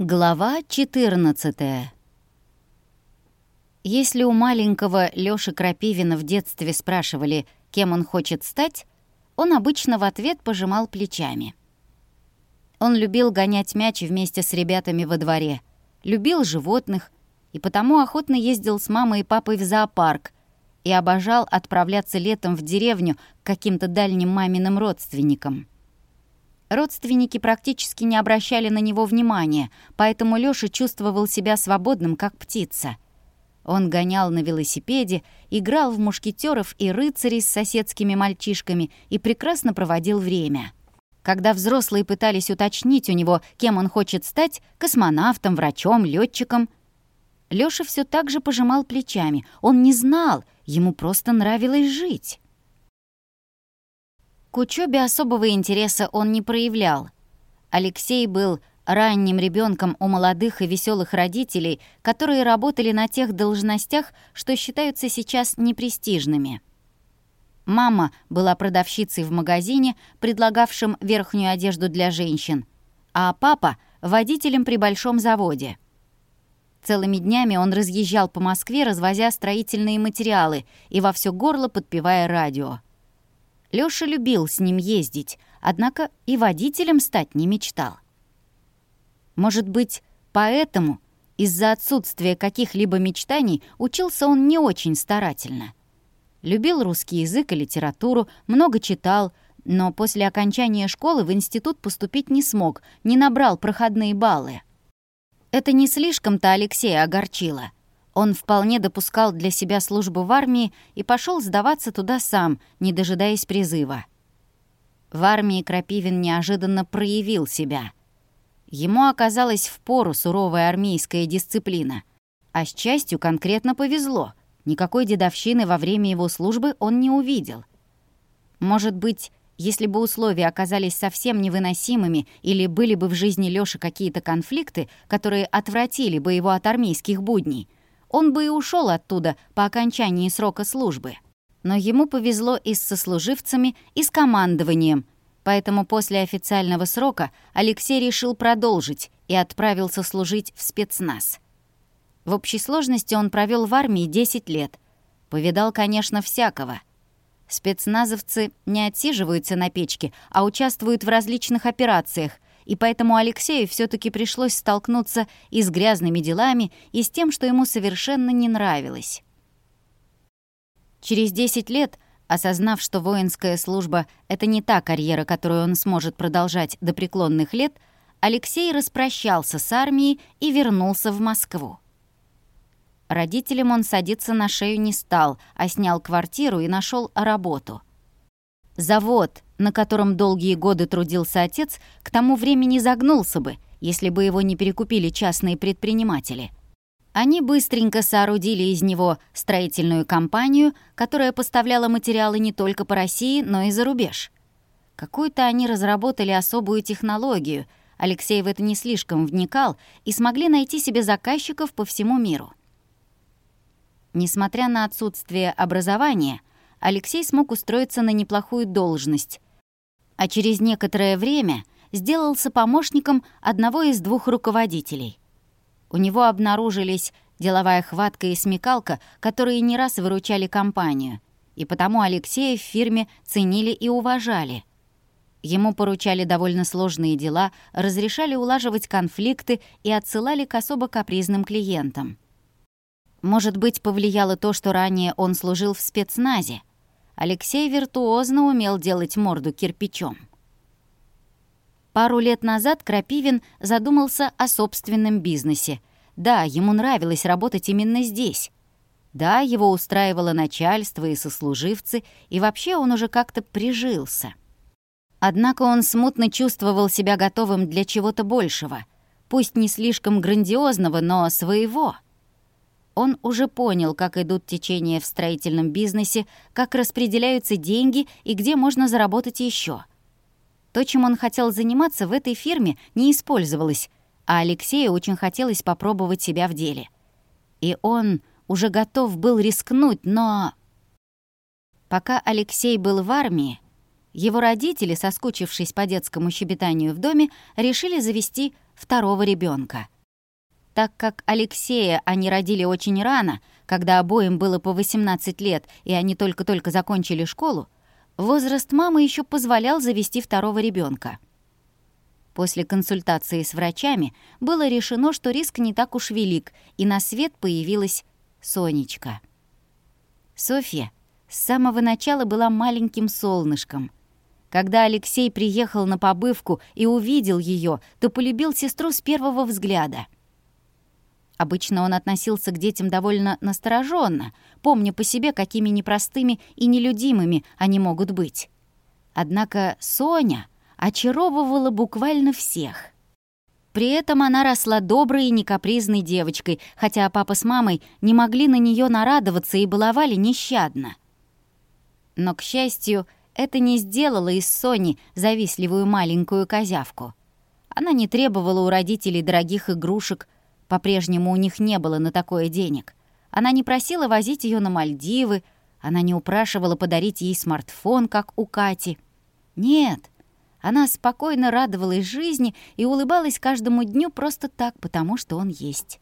Глава 14 Если у маленького Лёши Крапивина в детстве спрашивали, кем он хочет стать, он обычно в ответ пожимал плечами. Он любил гонять мяч вместе с ребятами во дворе, любил животных и потому охотно ездил с мамой и папой в зоопарк и обожал отправляться летом в деревню к каким-то дальним маминым родственникам. Родственники практически не обращали на него внимания, поэтому Лёша чувствовал себя свободным, как птица. Он гонял на велосипеде, играл в мушкетеров и рыцарей с соседскими мальчишками и прекрасно проводил время. Когда взрослые пытались уточнить у него, кем он хочет стать — космонавтом, врачом, летчиком, Лёша все так же пожимал плечами. Он не знал, ему просто нравилось жить. К учебе особого интереса он не проявлял. Алексей был ранним ребенком у молодых и веселых родителей, которые работали на тех должностях, что считаются сейчас непрестижными. Мама была продавщицей в магазине, предлагавшем верхнюю одежду для женщин, а папа — водителем при большом заводе. Целыми днями он разъезжал по Москве, развозя строительные материалы и во все горло подпевая радио. Лёша любил с ним ездить, однако и водителем стать не мечтал. Может быть, поэтому из-за отсутствия каких-либо мечтаний учился он не очень старательно. Любил русский язык и литературу, много читал, но после окончания школы в институт поступить не смог, не набрал проходные баллы. Это не слишком-то Алексея огорчило — он вполне допускал для себя службу в армии и пошел сдаваться туда сам, не дожидаясь призыва. В армии Крапивин неожиданно проявил себя. Ему оказалась впору суровая армейская дисциплина. А с частью конкретно повезло. Никакой дедовщины во время его службы он не увидел. Может быть, если бы условия оказались совсем невыносимыми или были бы в жизни Лёши какие-то конфликты, которые отвратили бы его от армейских будней — он бы и ушел оттуда по окончании срока службы. Но ему повезло и с сослуживцами, и с командованием, поэтому после официального срока Алексей решил продолжить и отправился служить в спецназ. В общей сложности он провел в армии 10 лет. Повидал, конечно, всякого. Спецназовцы не отсиживаются на печке, а участвуют в различных операциях — и поэтому Алексею все таки пришлось столкнуться и с грязными делами, и с тем, что ему совершенно не нравилось. Через 10 лет, осознав, что воинская служба — это не та карьера, которую он сможет продолжать до преклонных лет, Алексей распрощался с армией и вернулся в Москву. Родителям он садиться на шею не стал, а снял квартиру и нашел работу. Завод, на котором долгие годы трудился отец, к тому времени загнулся бы, если бы его не перекупили частные предприниматели. Они быстренько соорудили из него строительную компанию, которая поставляла материалы не только по России, но и за рубеж. Какую-то они разработали особую технологию, Алексей в это не слишком вникал, и смогли найти себе заказчиков по всему миру. Несмотря на отсутствие образования, Алексей смог устроиться на неплохую должность, а через некоторое время сделался помощником одного из двух руководителей. У него обнаружились деловая хватка и смекалка, которые не раз выручали компанию, и потому Алексея в фирме ценили и уважали. Ему поручали довольно сложные дела, разрешали улаживать конфликты и отсылали к особо капризным клиентам. Может быть, повлияло то, что ранее он служил в спецназе. Алексей виртуозно умел делать морду кирпичом. Пару лет назад Крапивин задумался о собственном бизнесе. Да, ему нравилось работать именно здесь. Да, его устраивало начальство и сослуживцы, и вообще он уже как-то прижился. Однако он смутно чувствовал себя готовым для чего-то большего, пусть не слишком грандиозного, но своего — он уже понял, как идут течения в строительном бизнесе, как распределяются деньги и где можно заработать еще. То, чем он хотел заниматься в этой фирме, не использовалось, а Алексею очень хотелось попробовать себя в деле. И он уже готов был рискнуть, но... Пока Алексей был в армии, его родители, соскучившись по детскому щебетанию в доме, решили завести второго ребенка. Так как Алексея они родили очень рано, когда обоим было по 18 лет, и они только-только закончили школу, возраст мамы еще позволял завести второго ребенка. После консультации с врачами было решено, что риск не так уж велик, и на свет появилась Сонечка. Софья с самого начала была маленьким солнышком. Когда Алексей приехал на побывку и увидел ее, то полюбил сестру с первого взгляда. Обычно он относился к детям довольно настороженно, помня по себе, какими непростыми и нелюдимыми они могут быть. Однако Соня очаровывала буквально всех — при этом она росла доброй и некапризной девочкой, хотя папа с мамой не могли на нее нарадоваться и баловали нещадно. Но, к счастью, это не сделало из Сони завистливую маленькую козявку. Она не требовала у родителей дорогих игрушек, по-прежнему у них не было на такое денег. Она не просила возить ее на Мальдивы, она не упрашивала подарить ей смартфон, как у Кати. Нет, она спокойно радовалась жизни и улыбалась каждому дню просто так, потому что он есть.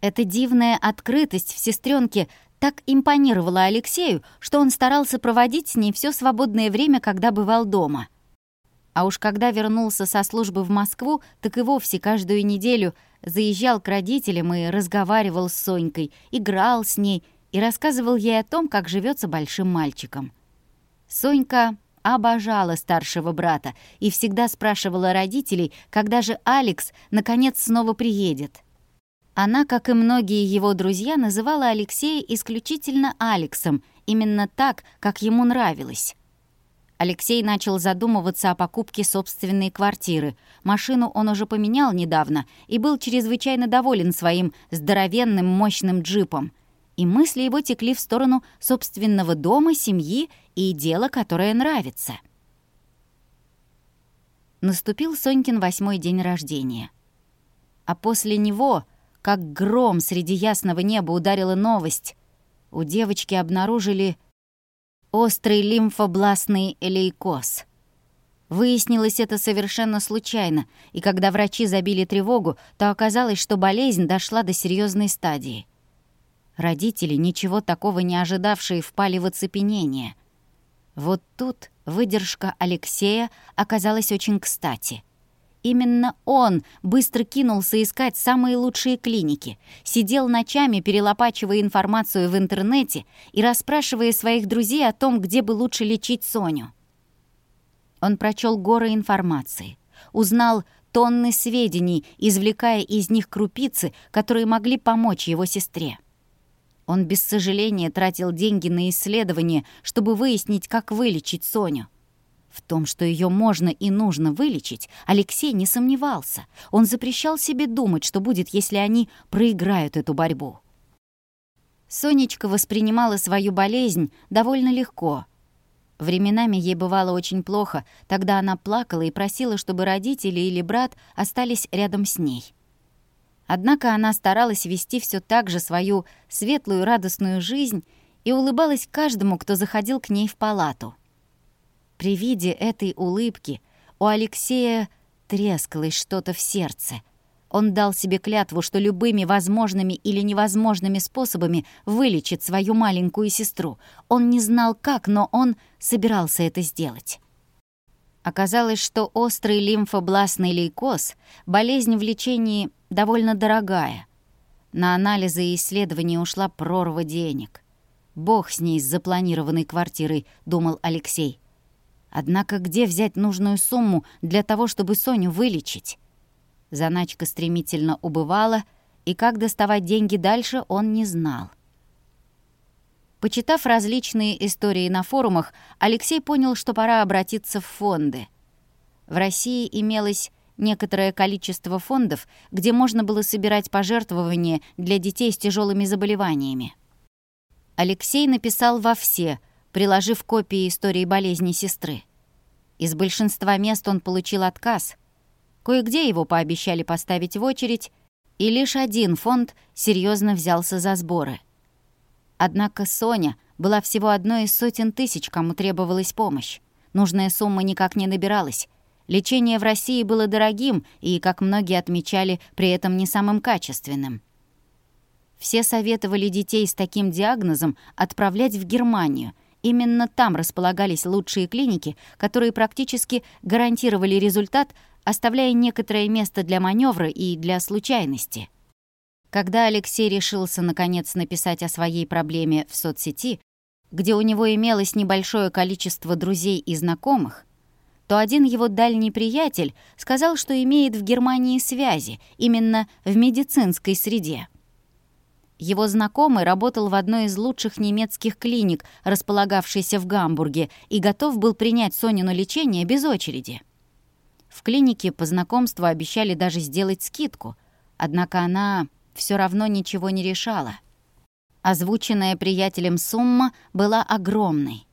Эта дивная открытость в сестренке так импонировала Алексею, что он старался проводить с ней все свободное время, когда бывал дома. А уж когда вернулся со службы в Москву, так и вовсе каждую неделю заезжал к родителям и разговаривал с Сонькой, играл с ней и рассказывал ей о том, как живется большим мальчиком. Сонька обожала старшего брата и всегда спрашивала родителей, когда же Алекс наконец снова приедет. Она, как и многие его друзья, называла Алексея исключительно Алексом, именно так, как ему нравилось. Алексей начал задумываться о покупке собственной квартиры. Машину он уже поменял недавно и был чрезвычайно доволен своим здоровенным мощным джипом. И мысли его текли в сторону собственного дома, семьи и дела, которое нравится. Наступил Сонькин восьмой день рождения. А после него как гром среди ясного неба ударила новость. У девочки обнаружили острый лимфобластный лейкоз. Выяснилось это совершенно случайно, и когда врачи забили тревогу, то оказалось, что болезнь дошла до серьезной стадии. Родители, ничего такого не ожидавшие, впали в оцепенение. Вот тут выдержка Алексея оказалась очень кстати — Именно он быстро кинулся искать самые лучшие клиники, сидел ночами, перелопачивая информацию в интернете и расспрашивая своих друзей о том, где бы лучше лечить Соню. Он прочел горы информации, узнал тонны сведений, извлекая из них крупицы, которые могли помочь его сестре. Он без сожаления тратил деньги на исследования, чтобы выяснить, как вылечить Соню. В том, что ее можно и нужно вылечить, Алексей не сомневался. Он запрещал себе думать, что будет, если они проиграют эту борьбу. Сонечка воспринимала свою болезнь довольно легко. Временами ей бывало очень плохо, тогда она плакала и просила, чтобы родители или брат остались рядом с ней. Однако она старалась вести все так же свою светлую радостную жизнь и улыбалась каждому, кто заходил к ней в палату — при виде этой улыбки у Алексея трескалось что-то в сердце. Он дал себе клятву, что любыми возможными или невозможными способами вылечит свою маленькую сестру. Он не знал как, но он собирался это сделать. Оказалось, что острый лимфобластный лейкоз — болезнь в лечении довольно дорогая. На анализы и исследования ушла прорва денег. «Бог с ней, с запланированной квартирой», — думал Алексей. Однако где взять нужную сумму для того, чтобы Соню вылечить? Заначка стремительно убывала, и как доставать деньги дальше, он не знал. Почитав различные истории на форумах, Алексей понял, что пора обратиться в фонды. В России имелось некоторое количество фондов, где можно было собирать пожертвования для детей с тяжелыми заболеваниями. Алексей написал во все – приложив копии истории болезни сестры. Из большинства мест он получил отказ. Кое-где его пообещали поставить в очередь, и лишь один фонд серьезно взялся за сборы. Однако Соня была всего одной из сотен тысяч, кому требовалась помощь. Нужная сумма никак не набиралась. Лечение в России было дорогим и, как многие отмечали, при этом не самым качественным. Все советовали детей с таким диагнозом отправлять в Германию. Именно там располагались лучшие клиники, которые практически гарантировали результат, оставляя некоторое место для маневра и для случайности. Когда Алексей решился наконец написать о своей проблеме в соцсети, где у него имелось небольшое количество друзей и знакомых, то один его дальний приятель сказал, что имеет в Германии связи, именно в медицинской среде. Его знакомый работал в одной из лучших немецких клиник, располагавшейся в Гамбурге, и готов был принять Сонину лечение без очереди. В клинике по знакомству обещали даже сделать скидку, однако она все равно ничего не решала. Озвученная приятелем сумма была огромной.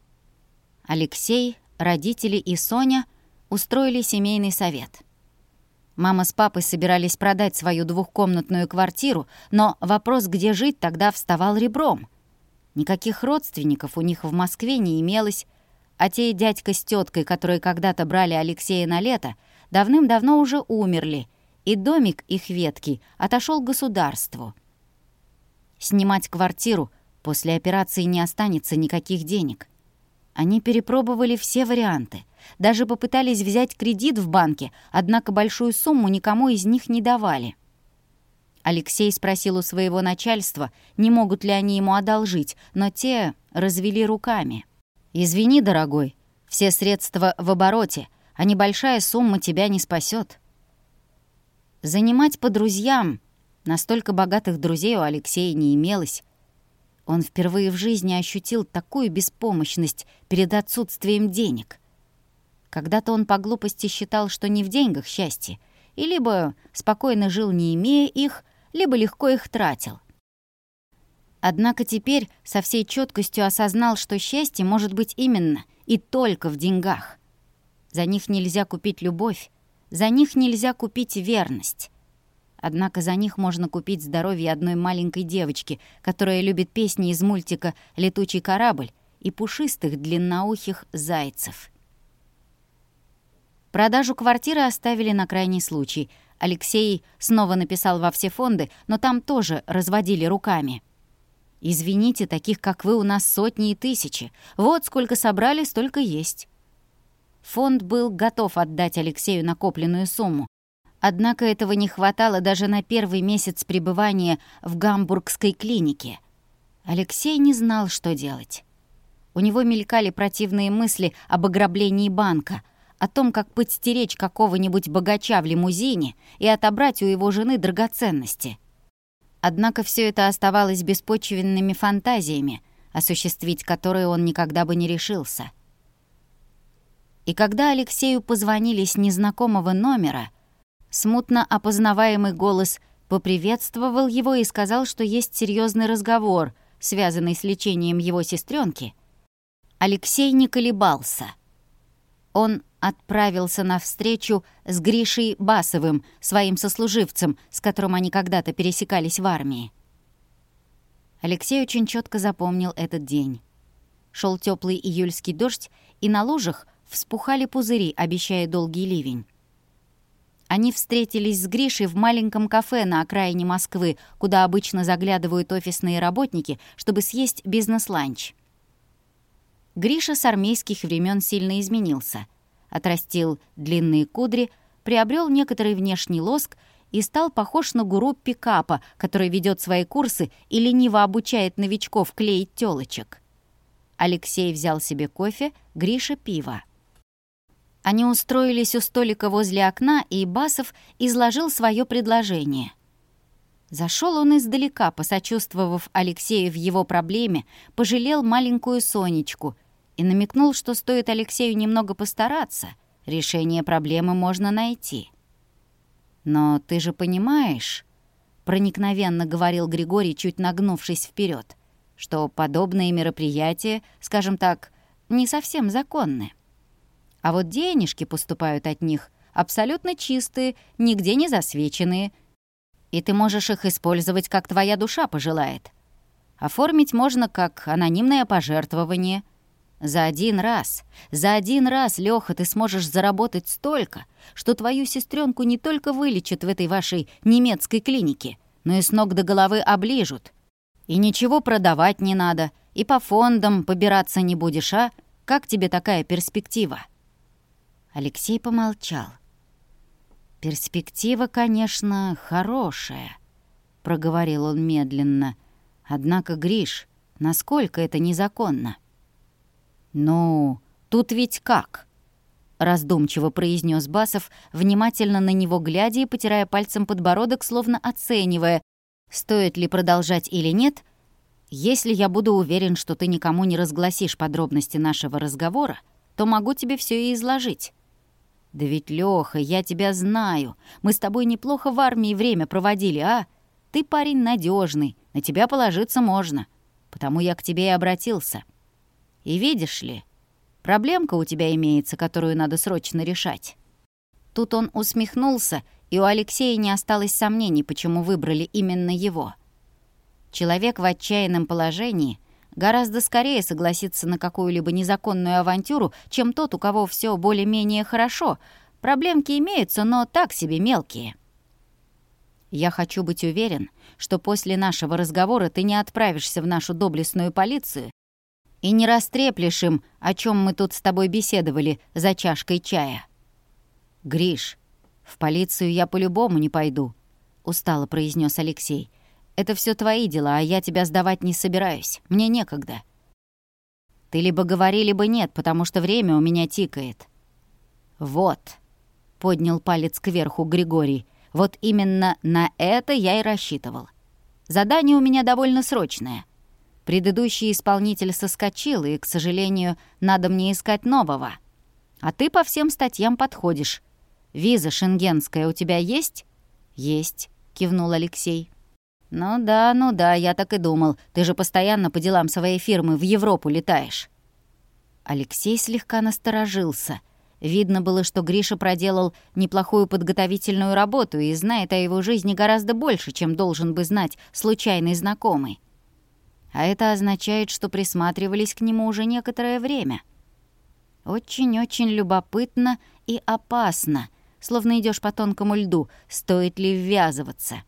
Алексей, родители и Соня устроили семейный совет. Мама с папой собирались продать свою двухкомнатную квартиру, но вопрос, где жить, тогда вставал ребром. Никаких родственников у них в Москве не имелось, а те дядька с теткой, которые когда-то брали Алексея на лето, давным-давно уже умерли, и домик их ветки отошел государству. Снимать квартиру после операции не останется никаких денег. Они перепробовали все варианты. Даже попытались взять кредит в банке, однако большую сумму никому из них не давали. Алексей спросил у своего начальства, не могут ли они ему одолжить, но те развели руками. «Извини, дорогой, все средства в обороте, а небольшая сумма тебя не спасет. Занимать по друзьям, настолько богатых друзей у Алексея не имелось, он впервые в жизни ощутил такую беспомощность перед отсутствием денег. Когда-то он по глупости считал, что не в деньгах счастье, и либо спокойно жил, не имея их, либо легко их тратил. Однако теперь со всей четкостью осознал, что счастье может быть именно и только в деньгах. За них нельзя купить любовь, за них нельзя купить верность. Однако за них можно купить здоровье одной маленькой девочки, которая любит песни из мультика «Летучий корабль» и пушистых длинноухих зайцев. Продажу квартиры оставили на крайний случай. Алексей снова написал во все фонды, но там тоже разводили руками. «Извините, таких, как вы, у нас сотни и тысячи. Вот сколько собрали, столько есть». Фонд был готов отдать Алексею накопленную сумму, Однако этого не хватало даже на первый месяц пребывания в гамбургской клинике. Алексей не знал, что делать. У него мелькали противные мысли об ограблении банка, о том, как подстеречь какого-нибудь богача в лимузине и отобрать у его жены драгоценности. Однако все это оставалось беспочвенными фантазиями, осуществить которые он никогда бы не решился. И когда Алексею позвонили с незнакомого номера — Смутно опознаваемый голос поприветствовал его и сказал, что есть серьезный разговор, связанный с лечением его сестренки. Алексей не колебался. Он отправился на встречу с Гришей Басовым, своим сослуживцем, с которым они когда-то пересекались в армии. Алексей очень четко запомнил этот день. Шел теплый июльский дождь, и на лужах вспухали пузыри, обещая долгий ливень. Они встретились с Гришей в маленьком кафе на окраине Москвы, куда обычно заглядывают офисные работники, чтобы съесть бизнес-ланч. Гриша с армейских времен сильно изменился. Отрастил длинные кудри, приобрел некоторый внешний лоск и стал похож на гуру пикапа, который ведет свои курсы и лениво обучает новичков клеить тёлочек. Алексей взял себе кофе, Гриша — пиво. Они устроились у столика возле окна, и Басов изложил свое предложение. Зашел он издалека, посочувствовав Алексею в его проблеме, пожалел маленькую Сонечку и намекнул, что стоит Алексею немного постараться, решение проблемы можно найти. «Но ты же понимаешь», — проникновенно говорил Григорий, чуть нагнувшись вперед, что подобные мероприятия, скажем так, не совсем законны. А вот денежки поступают от них абсолютно чистые, нигде не засвеченные. И ты можешь их использовать, как твоя душа пожелает. Оформить можно как анонимное пожертвование. За один раз, за один раз, Лёха, ты сможешь заработать столько, что твою сестренку не только вылечат в этой вашей немецкой клинике, но и с ног до головы оближут. И ничего продавать не надо, и по фондам побираться не будешь, а? Как тебе такая перспектива?» Алексей помолчал. «Перспектива, конечно, хорошая», — проговорил он медленно. «Однако, Гриш, насколько это незаконно?» «Ну, тут ведь как?» — раздумчиво произнес Басов, внимательно на него глядя и потирая пальцем подбородок, словно оценивая, стоит ли продолжать или нет. «Если я буду уверен, что ты никому не разгласишь подробности нашего разговора, то могу тебе все и изложить». «Да ведь, Лёха, я тебя знаю. Мы с тобой неплохо в армии время проводили, а? Ты парень надежный, на тебя положиться можно. Потому я к тебе и обратился. И видишь ли, проблемка у тебя имеется, которую надо срочно решать». Тут он усмехнулся, и у Алексея не осталось сомнений, почему выбрали именно его. Человек в отчаянном положении гораздо скорее согласится на какую-либо незаконную авантюру, чем тот, у кого все более-менее хорошо. Проблемки имеются, но так себе мелкие. Я хочу быть уверен, что после нашего разговора ты не отправишься в нашу доблестную полицию и не растреплешь им, о чем мы тут с тобой беседовали за чашкой чая. Гриш, в полицию я по-любому не пойду, устало произнес Алексей. Это все твои дела, а я тебя сдавать не собираюсь. Мне некогда. Ты либо говори, либо нет, потому что время у меня тикает. Вот, поднял палец кверху Григорий. Вот именно на это я и рассчитывал. Задание у меня довольно срочное. Предыдущий исполнитель соскочил, и, к сожалению, надо мне искать нового. А ты по всем статьям подходишь. Виза шенгенская у тебя есть? Есть, кивнул Алексей. Ну да, ну да, я так и думал. Ты же постоянно по делам своей фирмы в Европу летаешь. Алексей слегка насторожился. Видно было, что Гриша проделал неплохую подготовительную работу и знает о его жизни гораздо больше, чем должен бы знать случайный знакомый. А это означает, что присматривались к нему уже некоторое время. Очень-очень любопытно и опасно, словно идешь по тонкому льду, стоит ли ввязываться.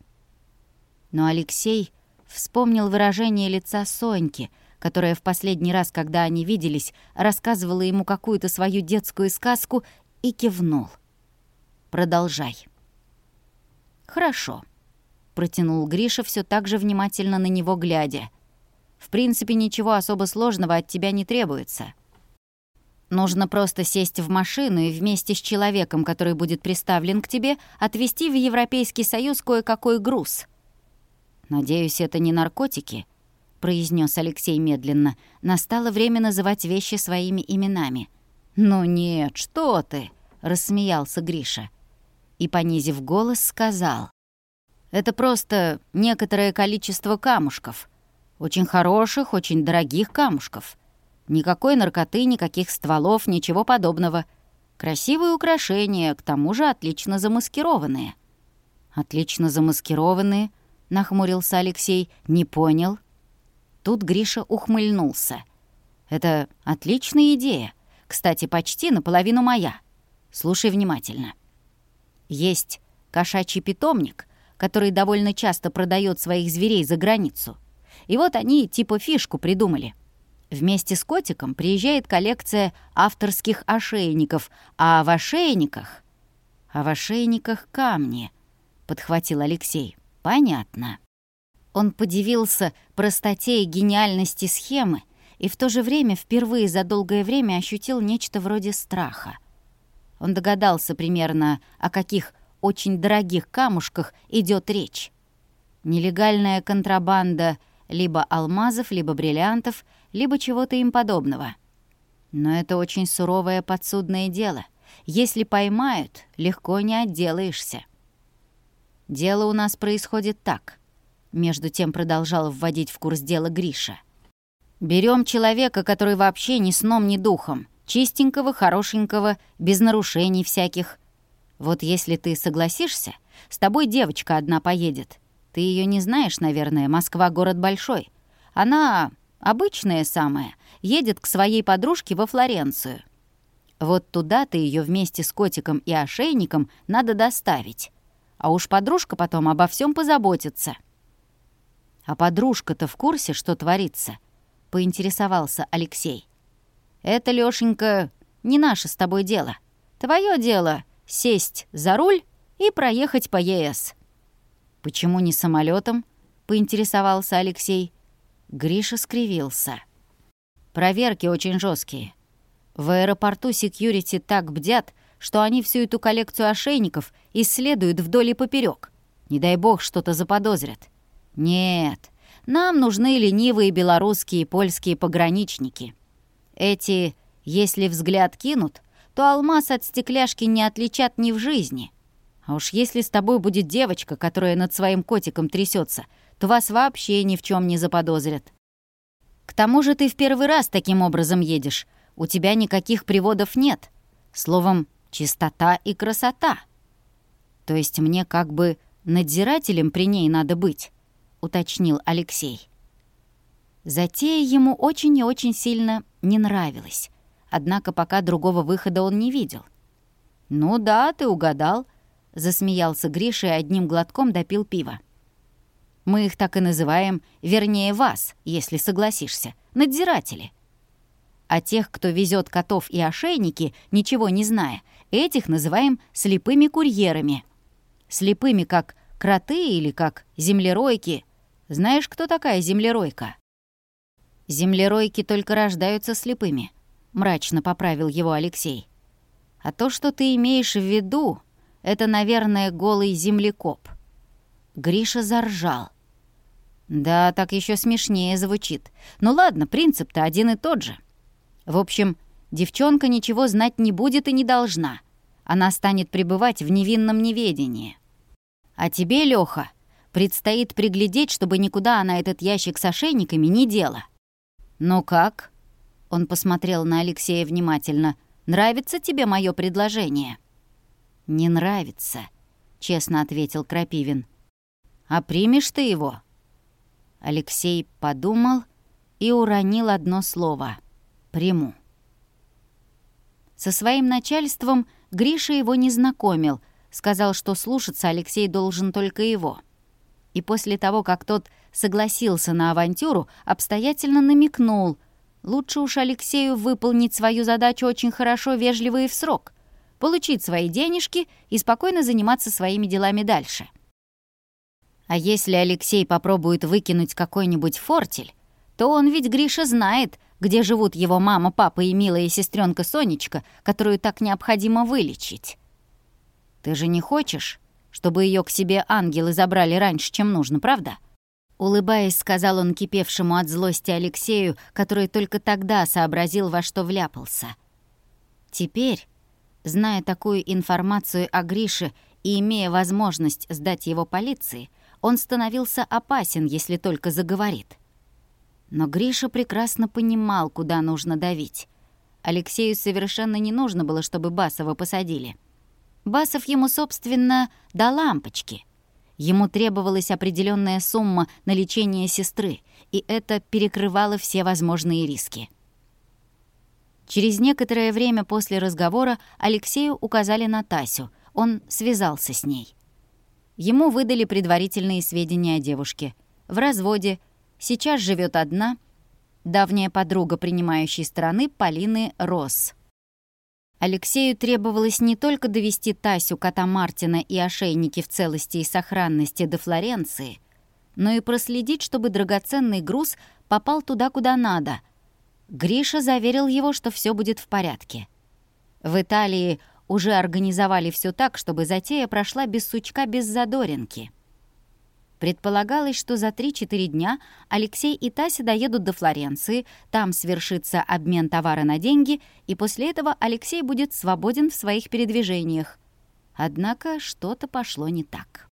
Но Алексей вспомнил выражение лица Соньки, которая в последний раз, когда они виделись, рассказывала ему какую-то свою детскую сказку и кивнул. «Продолжай». «Хорошо», — протянул Гриша, все так же внимательно на него глядя — в принципе, ничего особо сложного от тебя не требуется. Нужно просто сесть в машину и вместе с человеком, который будет приставлен к тебе, отвезти в Европейский Союз кое-какой груз. «Надеюсь, это не наркотики?» — произнес Алексей медленно. Настало время называть вещи своими именами. «Ну нет, что ты!» — рассмеялся Гриша. И, понизив голос, сказал. «Это просто некоторое количество камушков. Очень хороших, очень дорогих камушков. Никакой наркоты, никаких стволов, ничего подобного. Красивые украшения, к тому же отлично замаскированные. «Отлично замаскированные», — нахмурился Алексей, — «не понял». Тут Гриша ухмыльнулся. «Это отличная идея. Кстати, почти наполовину моя. Слушай внимательно. Есть кошачий питомник, который довольно часто продает своих зверей за границу. И вот они типа фишку придумали. Вместе с котиком приезжает коллекция авторских ошейников, а в ошейниках... А в ошейниках камни, подхватил Алексей. Понятно. Он подивился простоте и гениальности схемы и в то же время впервые за долгое время ощутил нечто вроде страха. Он догадался примерно, о каких очень дорогих камушках идет речь. Нелегальная контрабанда — либо алмазов, либо бриллиантов, либо чего-то им подобного. Но это очень суровое подсудное дело. Если поймают, легко не отделаешься. Дело у нас происходит так. Между тем продолжал вводить в курс дела Гриша. Берем человека, который вообще ни сном, ни духом. Чистенького, хорошенького, без нарушений всяких. Вот если ты согласишься, с тобой девочка одна поедет. Ты ее не знаешь, наверное, Москва — город большой. Она Обычная самая. Едет к своей подружке во Флоренцию. Вот туда-то ее вместе с котиком и ошейником надо доставить. А уж подружка потом обо всем позаботится. А подружка-то в курсе, что творится? Поинтересовался Алексей. Это, Лёшенька, не наше с тобой дело. Твое дело — сесть за руль и проехать по ЕС. Почему не самолетом? поинтересовался Алексей. Гриша скривился. Проверки очень жесткие. В аэропорту секьюрити так бдят, что они всю эту коллекцию ошейников исследуют вдоль и поперек. Не дай бог что-то заподозрят. Нет, нам нужны ленивые белорусские и польские пограничники. Эти, если взгляд кинут, то алмаз от стекляшки не отличат ни в жизни. А уж если с тобой будет девочка, которая над своим котиком трясется, то вас вообще ни в чем не заподозрят. К тому же ты в первый раз таким образом едешь. У тебя никаких приводов нет. Словом, чистота и красота. То есть мне как бы надзирателем при ней надо быть, уточнил Алексей. Затея ему очень и очень сильно не нравилась. Однако пока другого выхода он не видел. «Ну да, ты угадал», — засмеялся Гриша и одним глотком допил пива. «Мы их так и называем, вернее вас, если согласишься, надзиратели. А тех, кто везет котов и ошейники, ничего не зная, этих называем слепыми курьерами. Слепыми как кроты или как землеройки. Знаешь, кто такая землеройка?» «Землеройки только рождаются слепыми», — мрачно поправил его Алексей. «А то, что ты имеешь в виду, это, наверное, голый землекоп». Гриша заржал. «Да, так еще смешнее звучит. Ну ладно, принцип-то один и тот же. В общем, девчонка ничего знать не будет и не должна. Она станет пребывать в невинном неведении. А тебе, Лёха, предстоит приглядеть, чтобы никуда она этот ящик с ошейниками не дела. «Ну как?» Он посмотрел на Алексея внимательно. «Нравится тебе мое предложение?» «Не нравится», — честно ответил Крапивин. «А примешь ты его?» Алексей подумал и уронил одно слово. «Приму». Со своим начальством Гриша его не знакомил, сказал, что слушаться Алексей должен только его — и после того, как тот согласился на авантюру, обстоятельно намекнул. Лучше уж Алексею выполнить свою задачу очень хорошо, вежливо и в срок, получить свои денежки и спокойно заниматься своими делами дальше. А если Алексей попробует выкинуть какой-нибудь фортель, то он ведь, Гриша, знает, где живут его мама, папа и милая сестренка Сонечка, которую так необходимо вылечить. Ты же не хочешь, чтобы ее к себе ангелы забрали раньше, чем нужно, правда?» Улыбаясь, сказал он кипевшему от злости Алексею, который только тогда сообразил, во что вляпался. Теперь, зная такую информацию о Грише и имея возможность сдать его полиции, он становился опасен, если только заговорит. Но Гриша прекрасно понимал, куда нужно давить. Алексею совершенно не нужно было, чтобы Басова посадили — Басов ему, собственно, до лампочки. Ему требовалась определенная сумма на лечение сестры, и это перекрывало все возможные риски. Через некоторое время после разговора Алексею указали на Тасю. Он связался с ней. Ему выдали предварительные сведения о девушке. В разводе, сейчас живет одна, давняя подруга принимающей стороны Полины Росс. Алексею требовалось не только довести Тасю, кота Мартина и ошейники в целости и сохранности до Флоренции, но и проследить, чтобы драгоценный груз попал туда, куда надо. Гриша заверил его, что все будет в порядке. В Италии уже организовали все так, чтобы затея прошла без сучка, без задоринки. Предполагалось, что за 3-4 дня Алексей и Тася доедут до Флоренции, там свершится обмен товара на деньги, и после этого Алексей будет свободен в своих передвижениях. Однако что-то пошло не так.